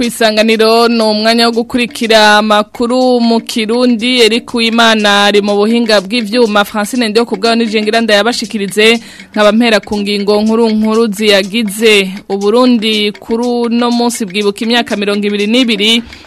isanganiro ni umwanya wo gukurikira amakuru mu kirundi eri kuwimana ari mu buhinga bw'ibyuma francine ndio ku bwawe nijingira ndayabashikirize nkaba mpera ku ngingo nkuru nkuru ziyagize uburundi kuri no munsi bwibuka imyaka mirongo ibiri n'ibiri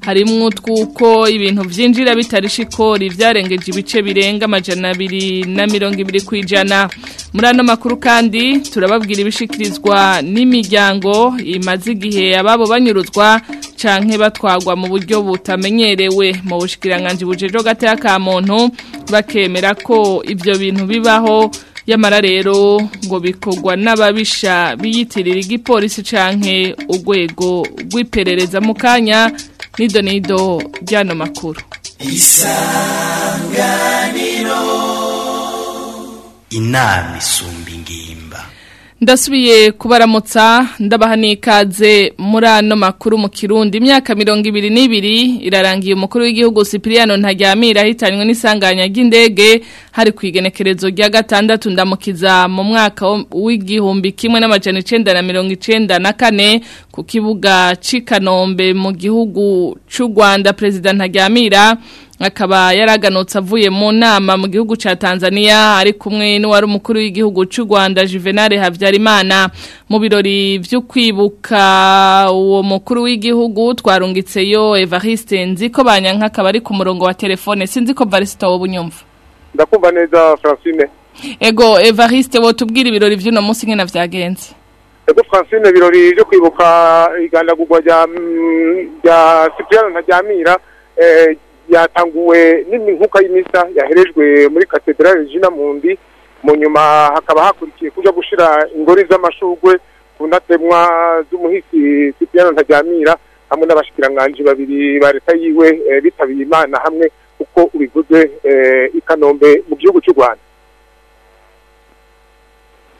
harimo utwuko ibintu byinjira bitarishikori byarengeje ibice birenga amajana abiri na mirongo ibiri ku ijana muri ano makuru kandi turababwira ibishikirizwa n'imiryango imaze igihe ababo banyuruzwa canke batwagwa mu buryo butamenyerewe mu bushikiranganji bujejo gataya ka muntu bakemera ko ibyo bintu bibaho yamara rero ngo bikogwa n'ababisha biyitirira igipolisi canke urwego rw'iperereza mukanya nido nido ry'ano makuru isanganiro inama ndasubiye kubaramutsa ndabaha n'ikaze muri ano makuru mu kirundi imyaka mirongo ibiri n'ibiri irarangiye umukuru w'igihugu sipiriyano ntaryamira ahitanywe n'isanganya ry'indege hari ku igenekerezo rya gatandatu ndamukiza mu mwaka w'igihumbi kimwe n'amajana icyenda na mirongo icyenda na kane ku kibuga cy'i kanombe mu gihugu cy'u rwanda perezida ntaryamira akaba yaraganutse avuye mu nama mu gihugu cya Tanzania ari kumwe n'uwari umukuru w'igihugu cy'u Rwanda Juvenal Habyarimana mu birori byo kwibuka uwo mukuru w'igihugu twarungitseyo Evariste nziko banya akaba ari ku murongo wa telefone sinzi ko Barista wo bunyumva ndakumva neza Francine Ego Evariste wo tubwira ibirori by'uno munsi nkena vyagenze Ego Francine birori byo kwibuka igandagurwa rya mm, rya Cyprian Ntajamira eh yatanguwe n'inkuka y'imisa yaherejwe muri katedrali jina mundi mu nyuma hakaba hakurikiye kujya gushyira ingori z'amashugwe ku ntatemwa z'umuhisi sipiyano ntajyamira hamwe n'abashikiranganji babiri ba leta yiwe eh, bitabiye imana hamwe uko ubivuze eh, i kanombe mu gihugu cy'u rwanda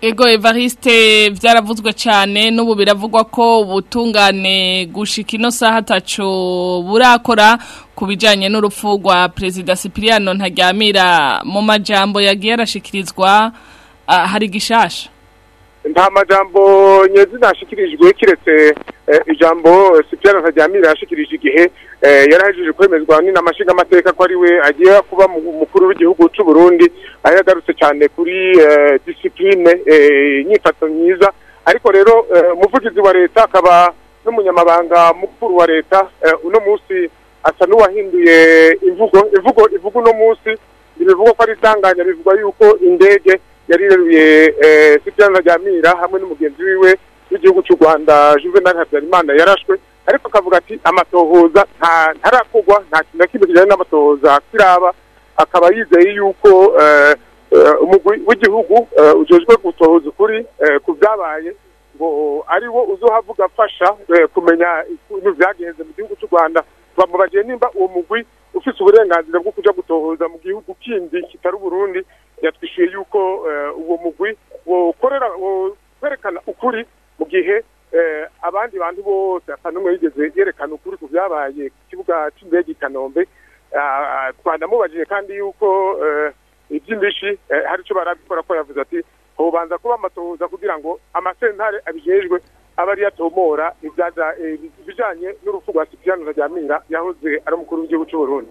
Ego Evariste byaravuzwe cyane n'ubu biravugwa ko ubutungane gushika ino saha ataco burakora ku bijyanye n'urupfu rwa perezida Cipriano ntaryamira mu majambo yagiye arashikirizwa ah, hari gishasha nta majambo nyezi nashikirijwe kiretse eh, ijambo Cyprian Ntajyamira yashikirije igihe eh, yarahejeje kwemezwa n'inamashinga amateka ko ari we agiye kuba mukuru w'igihugu cy'u Burundi aho yagarutse cyane kuri eh, discipline inyifato myiza ariko rero umuvugizi wa leta akaba n'umunyamabanga mukuru wa leta uno munsi asa n'uwahinduye imvugo imvugo ivuga uno munsi ibivugwa ko ari isanganya bivuga yuko indege yarireruye eh, Sibyana Ryamira hamwe n'umugenzi wiwe w'igihugu cy'u Rwanda Juvenal Habyarimana yarashwe ariko akavuga ati amatohoza ntarakugwa nta kintu na kimwe kijyanye n'amatohoza kiraba akaba yizeye yuko eh, eh, umugwi w'igihugu ujejwe gutohoza ukuri ku byabaye ngo ari wo uzohavuga afasha kumenya ibintu byagenze mu gihugu cy'u Rwanda bamubagiye nimba uwo mugwi ufite uburenganzira bwo kujya gutohoza mu gihugu kindi kitari Burundi yatwishyuye yuko eh, uwo mugwi wokorera kwerekana ukuri mu gihe eh, abandi bantu bose atandukanye yigeze yerekana ukuri ku byabaye ku kibuga cy'indege i kanombe ah, twanamubajije kandi yuko eh, iby'imbishi hari icyo barabikora ko yavuze ati hobanza kuba amatoza kugira ngo amasentare abijejwe aba ari yatomora ibijyanye n'urupfu rwa sipiyano na ryamira yahoze ari umukuru w'igihugu cy'uburundi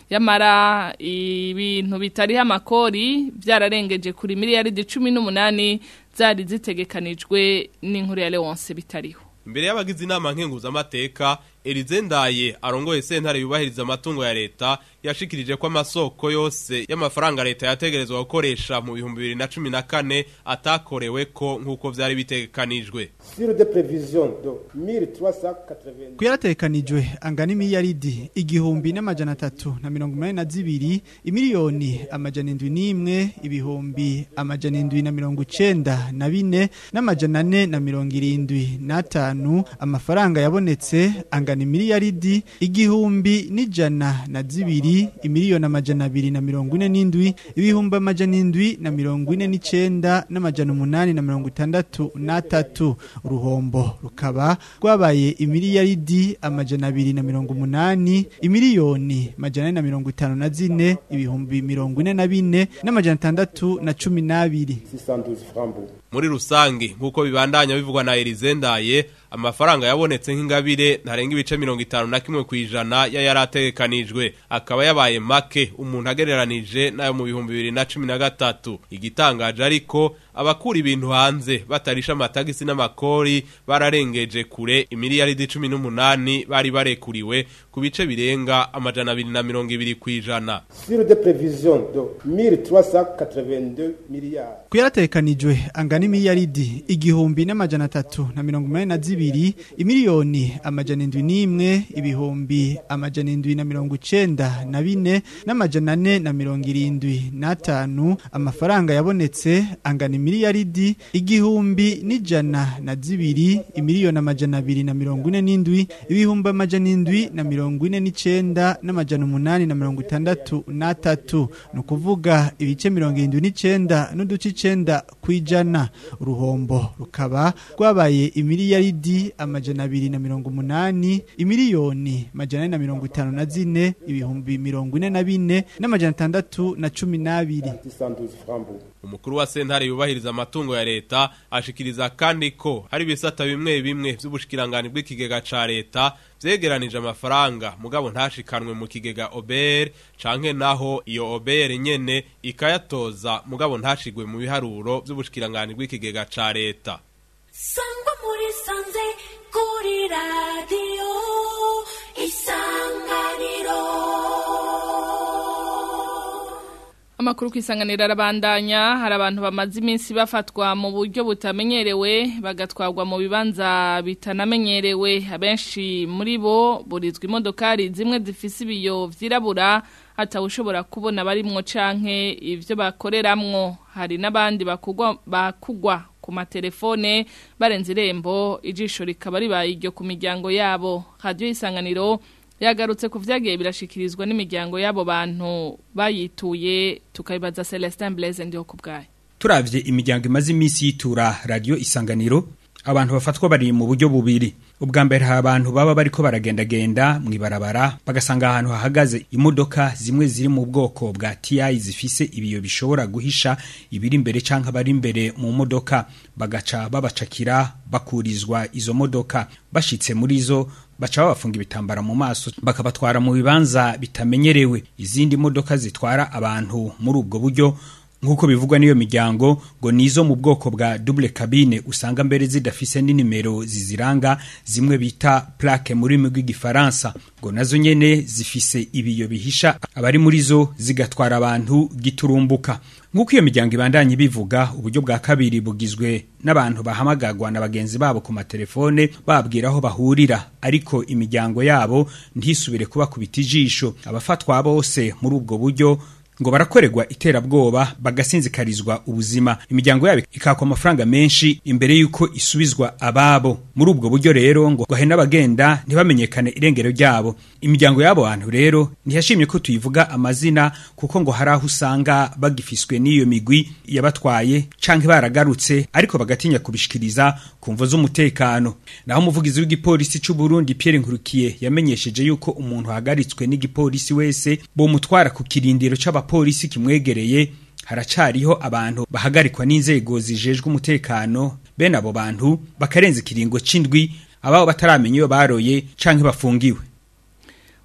yamara ibintu bitari amakori byararengeje kuri miliyaridi cumi n'umunani zari zitegekanijwe n'inkuru ya leonce bitariho imbere y'abagize inama nkenguzamateka Elizendaye arongoye sentare yubahiriza amatungo ya leta yashikirije ko amasoko yose y'amafaranga leta yategerezwa gukoresha mu bihumbi bibiri na cumi na kane atakorewe ko nk'uko byari bitekanijwe ku yaratekanijwe angana imiyaridi igihumbi n'amajana atatu na mirongo inani na zibiri imiliyoni amajana indwi n'imwe ibihumbi amajana indwi na mirongo icenda na bine n'amajana ane na mirongo irindwi n'atanu amafaranga yabonetse angana ingana miliyaridi igihumbi n'ijana na zibiri imiliyoni amajana abiri na mirongo ine n'indwi ibihumbi amajana indwi na mirongo ine n'icyenda n'amajana umunani na mirongo itandatu n'atatu uruhombo rukaba rwabaye imiliyaridi amajana abiri na mirongo umunani imiliyoni amajana ane na mirongo itanu na zine ibihumbi mirongo ine na bine n'amajana atandatu na cumi n'abiri muri rusange nk'uko bibandanya bivugwa na Elizendaye amafaranga yabonetse nk'ingabire ntarenga ibice mirongo itanu na kimwe ku ijana yari ategekanijwe akaba yabaye make umuntu agereranije n'ayo mu bihumbi bibiri na cumi na gatatu igitangaje ariko abakura ibintu hanze batarisha amatagisi n'amakori bararengeje kure imiliyaridi cumi n'umunani bari barekuriwe ku bice birenga amajana abiri na mirongo ibiri ku ijana ku yaratekanijwe angana imiliyaridi igihumbi n'amajana atatu na mirongo inani na zibiri imiliyoni amajana indwi n'imwe ibihumbi amajana indwi na mirongo icenda na bine n'amajana ane na mirongo irindwi n'atanu amafaranga yabonetse angana miliyaridi igihumbi n'ijana na zibiri imiliyoni amajana abiri na mirongo ine n'indwi ibihumbi amajana indwi na mirongo ine n'icenda n'amajana umunani na mirongo itandatu n'atatu ni ukuvuga ibice mirongo irindwi n'icenda n'uduce icyenda ku ijana uruhombo rukaba rwabaye imiliyaridi amajana abiri na mirongo umunani imiliyoni amajana na mirongo itanu na zine ibihumbi mirongo ine na bine n'amajana atandatu na cumi n'abiri umukuru wa sentare yubahiriza amatungo ya leta ashikiriza kandi ko hari ibisata bimwe bimwe by'ubushikiranganji bw'ikigega ca leta vyegeranije amafaranga mugabo ntashikanwe mu kigega obere canke naho iyo ober nyene ikayatoza mugabo ntashigwe mu biharuro by'ubushikiranganji bw'ikigega ca leta sangwa muri sanze kuri radio amakuru ku isanganiro arabandanya hari abantu bamaze iminsi bafatwa mu buryo butamenyerewe bagatwagwa mu bibanza bitanamenyerewe abenshi muri bo burizwa imodokari zimwe zifise ibiyo vyirabura hatawushobora kubona bari barimwo canke ivyo bakoreramwo hari n'abandi bakugwa bakugwa ku matelefone barenze irembo ijisho rikaba ribaye iryo ku miryango yabo radio isanganiro yagarutse ku byagiye birashyikirizwa n'imiryango y'abo bantu bayituye tukabibaza celestin blaise ndiho ku bwayo turabye imiryango imaze iminsi yitura radiyo isanganiro abantu bafatwa bari mu buryo bubiri ubwa mbere hari abantu baba bariko baragendagenda mu ibarabara bagasanga ahantu hahagaze imodoka zimwe ziri mu bwoko bwa ti zifise ibiyo bishobora guhisha ibiri imbere canke abari imbere mu modoka bagaca babacakira bakurizwa izo modoka bashitse muri zo baca babafunga ibitambara mu maso bakabatwara mu bibanza bitamenyerewe izindi modoka zitwara abantu muri ubwo buryo nk'uko bivugwa n'iyo miryango ngo nizo mu bwoko bwa double cabine usanga mbere zidafise n'inimero ziziranga zimwe bita plaque muri rw'igifaransa ngo nazo nyene zifise ibiyo bihisha abari muri zo zigatwara abantu giturumbuka nk'uko iyo miryango ibandanye bivuga uburyo bwa kabiri bugizwe n'abantu bahamagarwa na bagenzi babo ku matelefone babwira aho bahurira ariko imiryango yabo ntisubire kuba kubita ijisho abafatwa bose muri ubwo buryo ngo barakorerwa iterabwoba bagasinzikarizwa ubuzima imiryango yabo ikakwa amafaranga menshi imbere y'uko isubizwa ababo muri ubwo buryo rero ngo gahe n'abagenda ntibamenyekane irengero ryabo imiryango y'abo bantu rero ntiyashimye ko tuyivuga amazina kuko ngo hari aho usanga bagifiswe n'iyo migwi yabatwaye canke baragarutse ariko bagatinya kubishikiriza ku mvo z'umutekano naho umuvugizi w'igipolisi c'u Burundi Pierre Nkurukiye yamenyesheje yuko umuntu ahagaritswe n'igipolisi wese bomutwara ku kirindiro c'aba polisi kimwegereye haracariho abantu bahagarikwa n'inzego zijejwe umutekano bene abo bantu bakarenza ikiringo c'indwi ababo bataramenya iyo baroye canke bafungiwe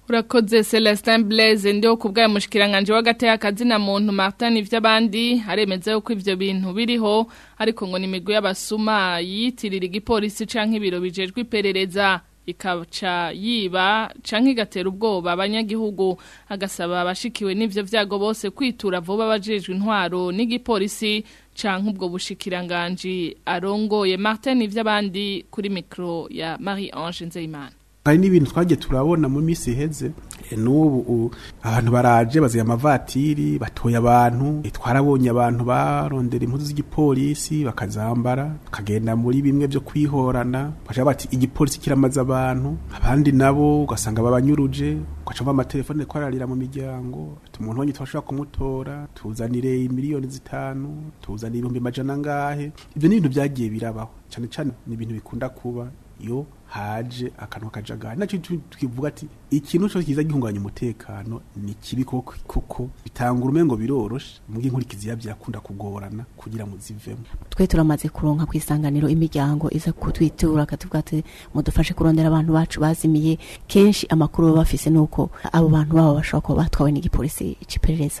urakoze celestin blaise ndiho ku bwayo mushikiranganje w'agateyakazi muntu martin ivy'abandi aremeza yuko ivyo bintu biriho ariko ngo ni y'abasuma yitirira igipolisi canke ibiro bijejwe iperereza ikaca yiba canke igatera ubwoba abanyagihugu agasaba abashikiwe n'ivyo vyago bose kwitura vuba bajejwe intwaro n'igipolisi canke ubwo bushikiranganje arongoye Martin ivy'abandi kuri micro ya Marie Ange Nzeyimana hari n'ibintu twagiye turabona mu minsi iheze eh, n'ubu abantu baraje baziye amavatiri batoye abantu eh, twarabonye abantu barondera impuzu z'igipolisi bakazambara bakagenda muri bimwe byo kwihorana bashaka bati igipolisi kiramaze abantu abandi nabo ugasanga babanyuruje ugacamo amatelefone twararira mu miryango umuntu wonyine twashobora kumutora tuzanire miliyoni zitanu tuzanire ibihumbi majana angahe ibyo ni ibintu byagiye birabaho cyane cyane ni ibintu bikunda kuba iyo haje akantu kajagari nacyo twivuga ati ikintu cyose kiza gihungabanya umutekano ni kibi kuko bitanga urumengo biroroshe mbwe inkurikizi byakunda kugorana kugira mu zivemo twe turamaze kuronka ku isanganiro imiryango iza kutwitura akatuvuga ati mudufashe kurondera abantu bacu bazimiye kenshi amakuru baba bafise nuko abo bantu babo bashobora kuba batwawe n'igipolisi c'iperereza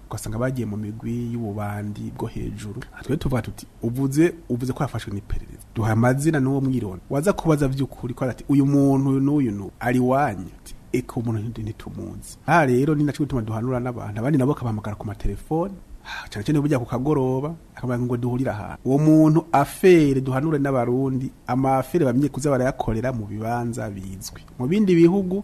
ugasanga bagiye mu migwi y'ububandi bwo hejuru twe tuvuga tuti uvuze uvuze ko yafashwe n'iperereza duha amazina n'uwo mwirona waza kubaza by'ukuri ko ati uyu muntu n'uyu n'uyu ari eko umuntu ntitumunzi aha rero ni nacyo gituma duhanura n'abantu abandi nabo akabahamagara ku matelefoni ah, cyane cyane burya ku akamara ngo duhurire ahantu uwo muntu afere duhanure n'abarundi amafere bamye kuza barayakorera mu bibanza bizwi mu bindi bihugu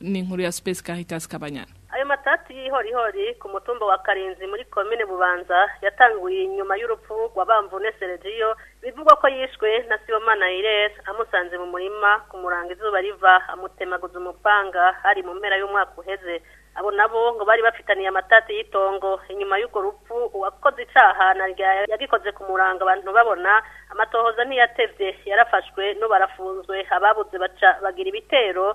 n'inkuru ya sipesi kahitasi kabanyana y'ihorihori ku mutumba wa karinzi muri komine bubanza yatanguye inyuma y'urupfu rwa bamvune seregiyo bivugwa ko yishwe na sibomana ires amusanze mu murima kumuranga izuba riva amutemaguza umupanga hari mu mpera y'umwaka uheze abo nabo ngo bari bafitaniye amatati y'itongo inyuma y'urwo rupfu uwakoze icaha na ryari yagikoze kumuranga abantu babona musohoza ntiyatevye yarafashwe no barafunzwe ababuze baca bagira ibitero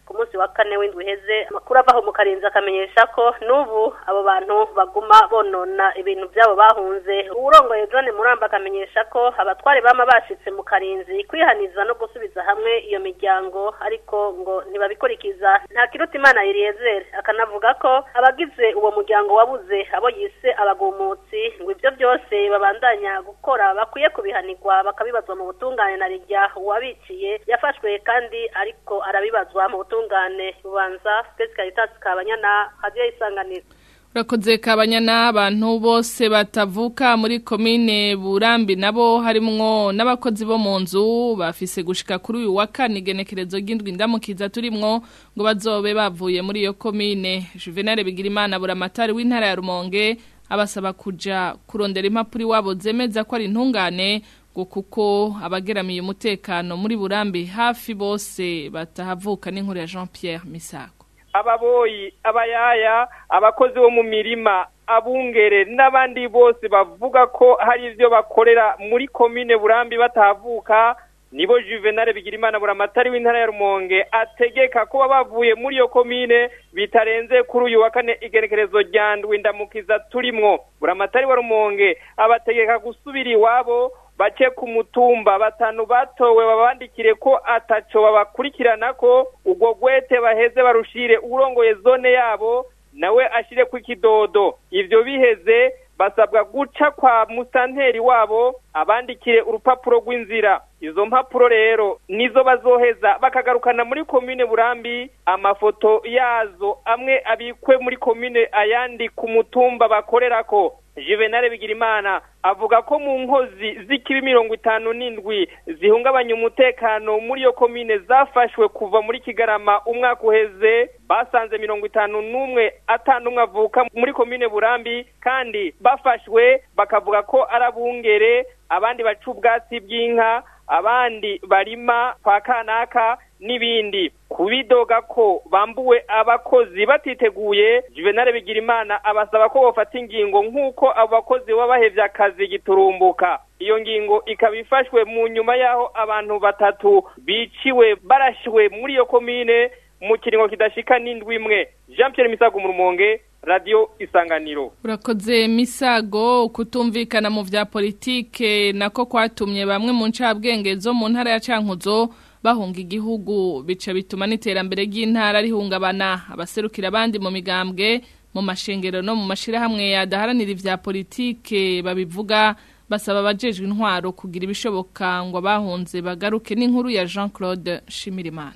ku munsi wa kane w'indwi iheze amakuru avaho mu karenzi akamenyesha ko n'ubu abo bantu baguma bonona ibintu byabo bahunze uwurongoye John muramba akamenyesha ko abatware bama bashyitse mu karinzi kwihaniza no gusubiza hamwe iyo miryango ariko ngo ntibabikurikiza nta kiruta imana yiriyezere akanavuga ko abagize uwo muryango wabuze abo yise abagumutsi ngo ibyo byose babandanya gukora bakwiye kubihanirwa bakabibazwa mu butungane na rijya uwabiciye yafashwe kandi ariko arabibazwa mu butungane bubanza fesikaritasi kabanyana hadiyo yisanganira urakoze kabanyana n’abantu bose batavuka muri komine burambi nabo harimwo n'abakozi bo mu nzu bafise gushika kuri uyu wa kane igenekerezo ry'indwi ndamukiza turimwo ngo bazobe bavuye muri yo komine juvenal bigirimana buramatari w'intara ya rumonge abasaba kuja kurondera impapuri iwabo zemeza ko ari intungane ngo kuko abageramiye umutekano muri burambi hafi bose batahavuka n'inkuru ya jean pierre misago ababoyi abayaya abakozi bo mu mirima abungere n'abandi bose bavuga ko hari ibyo bakorera muri komine burambi batavuka nibo juvenal bigirimana buramatari w'intara ya rumonge ategeka kuba bavuye muri iyo komine bitarenze kuri uyu wa kane igerekerezo rya ndwindamukiza turimo buramatari wa rumonge abategeka gusubira iwabo bake ku mutumba batanu batowe babandikire ko ataco babakurikirana ko ubwo gwete baheze barushire urongoye zone yabo nawe ashire ku ikidodo ivyo biheze basabwa guca kwa musanteri wabo abandikire urupapuro rw'inzira izo mpapuro rero nizo bazoheza bakagarukana muri komine burambi amafoto yazo amwe abikwe muri komine ayandi ku mutumba bakorerako juvenal bigira imana avuga ko mu nkozi zikiri mirongo itanu n'indwi zihungabanya umutekano muri iyo komine zafashwe kuva muri kigarama umwaka uheze basanze mirongo itanu n'umwe atanu umwe avuka muri komine burambi kandi bafashwe bakavuga ko ari abungere abandi baca ubwatsi bw'inka abandi barima kwa kanaka n'ibindi kubidoga ko bambuwe abakozi batiteguye juvenal bigirimana abasaba ko bafata ingingo nk'uko abo bakozi baba akazi giturumbuka iyo ngingo ikaba ifashwe mu nyuma y'aho abantu batatu biciwe barashiwe muri iyo komine mu kiringo kidashika n'indwi imwe jean pierre misago murumonge radiyo isanganiro urakoze misago kutumvikana mu bya politike nako kwatumye bamwe mu ncabwenge zo mu ntara ya cankuzo bahunga igihugu bica bituma n'iterambere ry'intara rihungabana abaserukira abandi mu migambwe mu mashengero no mu mashyirahamwe yadaharanira ibya politike babivuga basaba abajejwe intwaro kugira ibishoboka ngo bahunze bagaruke n'inkuru ya Jean Claude Shimirimana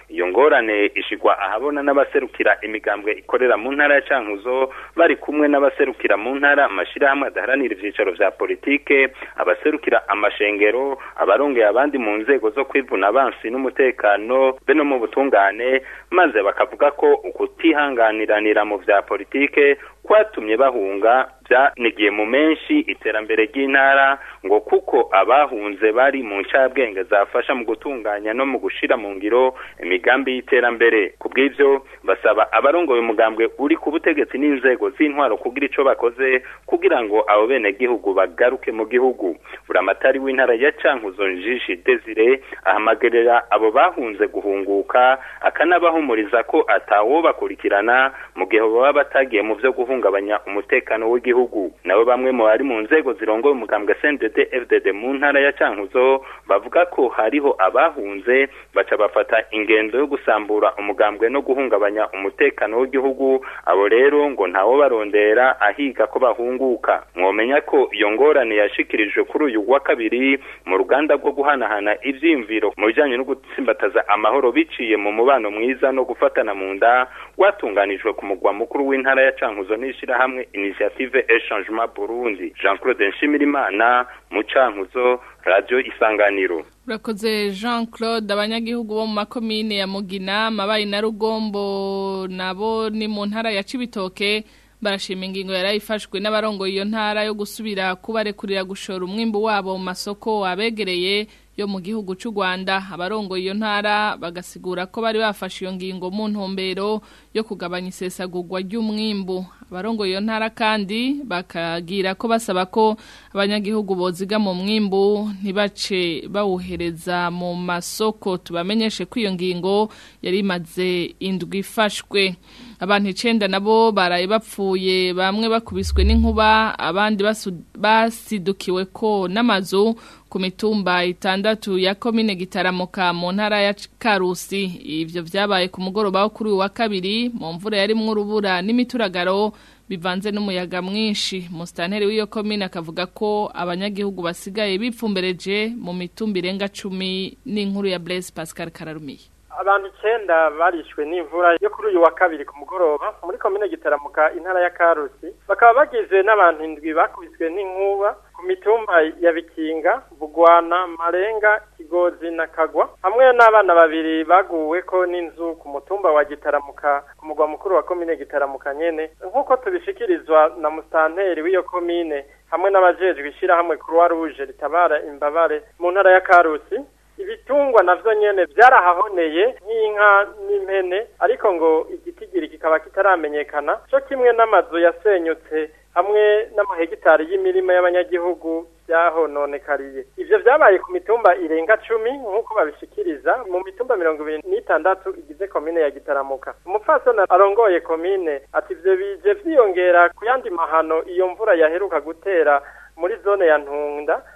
iyo ngorane ishigwa bigishwa ahabona n'abaserukira imigambwe ikorera mu ntara ya cankuzo bari kumwe n'abaserukira mu ntara amashyirahamwe adaharanira ibyicaro bya politike abaserukira amashengero abarongeye abandi mu nzego zo kwivuna abansi n'umutekano be no mu butungane maze bakavuga ko ukutihanganiranira mu bya politike kwatumye bahunga byanigiye mu menshi iterambere ry'intara ngo kuko abahunze bari mu nshabwenge zafasha mu gutunganya no mu gushira mu ngiro imigambi y'iterambere ku bw'ibyo basaba abarongoye umugambwe uri ku butegetsi n'inzego z'intwaro kugira icyo bakoze kugira ngo abo bene gihugu bagaruke mu gihugu buramatari w'intara ya Cankuzo Njishi Desire ahamagarira abo bahunze guhunguka akanabahumuriza ko atawo bakurikirana mu gihe baba batagiye mu byo guhunga guhungabanya umutekano w'igihugu nabo bamwe mu bari mu nzego zirongo umugambwe CNDD FDD mu ntara ya Cankuzo bavuga ko hariho abahunze baca bafata ingendo yo gusambura umugambwe no guhungabanya umutekano w'igihugu abo rero ngo ntawo barondera ahiga ko bahunguka mwomenya ko iyo ngorane yashikirijwe kuri uyu wa kabiri mu ruganda rwo guhanahana ivyimviro mu bijyanye no gutsimbataza amahoro biciye mu mubano mwiza no gufatana mu nda watunganijwe ku mugwa mukuru w'intara ya Cankuzo n'ishyirahamwe initiative eshangement burundi jean claude nshimirimana mu cankuzo radiyo isanganiro urakoze jean claude abanyagihugu bo mu makomine ya mugina mabayi na rugombo nabo ni mu ntara ya cibitoke barashima ingingo yari ifashwe n'abarongoye iyo ntara yo gusubira kubarekurira gushora umwimbu wabo mu masoko wabegereye yo mu gihugu cy'u Rwanda abarongoye iyo ntara bagasigura ko bari bafashe iyo ngingo mu ntumbero yo kugabanya isesagurwa ry'umwimbu abarongoye iyo ntara kandi bakagira ko basaba ko abanyagihugu boziga mu mwimbu ntibace bawuhereza mu masoko tubamenyeshe ko iyo ngingo yari imaze indwi ifashwe abantu icyenda nabo baraye bapfuye bamwe bakubiswe n'inkuba abandi basidukiwe ko n'amazu ku itandatu ya komine gitaramuka mu ntara ya karusi ibyo byabaye ku mugoroba wo kuri uyu wa kabiri mu mvura yarimwo urubura n'imituragaro bivanze n'umuyaga mwinshi musitanteri w'iyo komine akavuga ko abanyagihugu basigaye bifumbereje mu mitumbi irenga cumi n'inkuru ya Blaise Pascal Kararumiye abantu icyenda barishwe n'imvura yo kuri uyu wa kabiri ku mugoroba muri komine gitaramuka intara ya karusi bakaba bagize n'abantu indwi bakubiswe n'inkuba mitumba ya bikinga bugwana marenga kigozi na kagwa hamwe n'abana babiri baguwe ko n'inzu ku mutumba wa gitaramuka ku mugwa mukuru wa komine gitaramuka nyene nk'uko tubishikirizwa na musanteri w'iyo komine hamwe n'abajejwe ishyirahamwe croix rouge ritabara imbabare mu ntara ya karusi ibitungwa navyo nyene vyarahahoneye nk'inka n'impene ariko ngo igitigiri kikaba kitaramenyekana co kimwe n'amazu yasenyutse hamwe n'amahegitari y'imirima y'abanyagihugu byahononekariye Ibyo byabaye ku mitumba irenga cumi nk'uko babishikiriza mu mitumba mirongo ibiri n'itandatu igize komine ya gitaramuka umupfasoni arongoye komine ati ivyo bije vyiyongera ku yandi mahano iyo mvura yaheruka gutera muri zone ya ntunda